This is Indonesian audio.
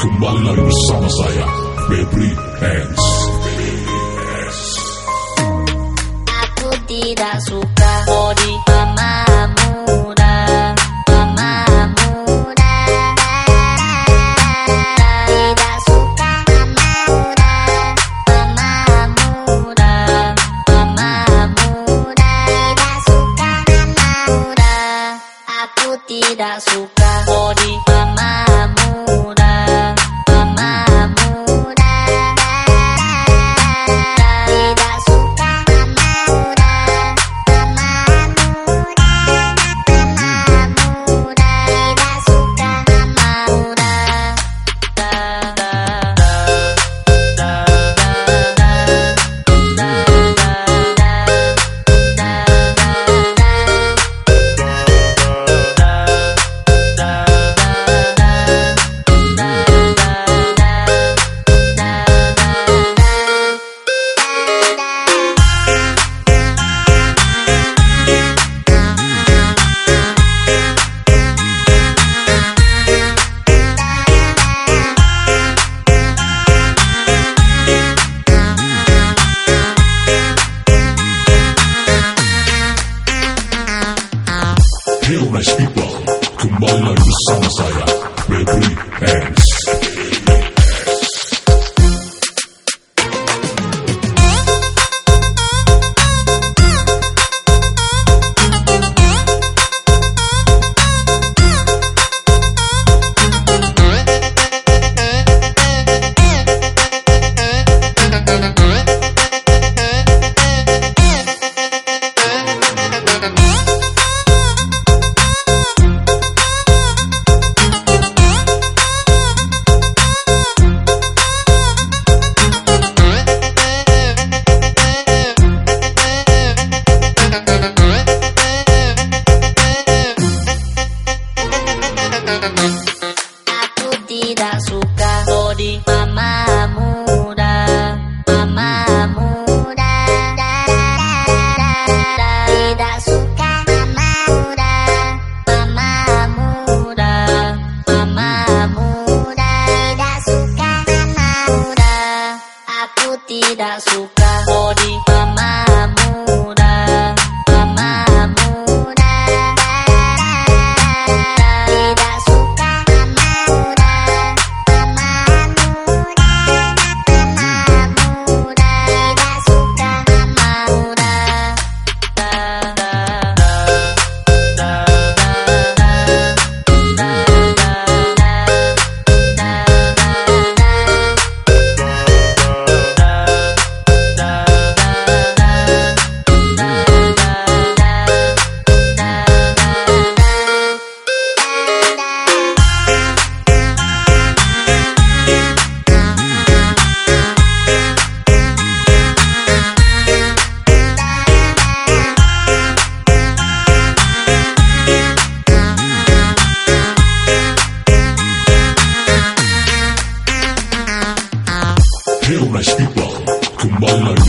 kembali lagi bersama saya, Febri Hands. Aku tidak suka body mama. Tidak suka kembali lagi bersama saya, Febri Hands. Tidak suka. Body mama muda, mama muda. Tidak suka. Mama muda, mama muda, mama muda. Tidak suka. Mama muda. Aku tidak suka. Body Alma.